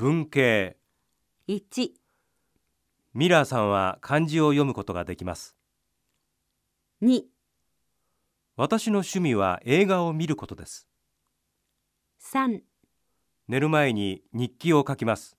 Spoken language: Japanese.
文系。1、ミラーさんは漢字を読むことができます。2、私の趣味は映画を見ることです。3寝る前に日記を書きます。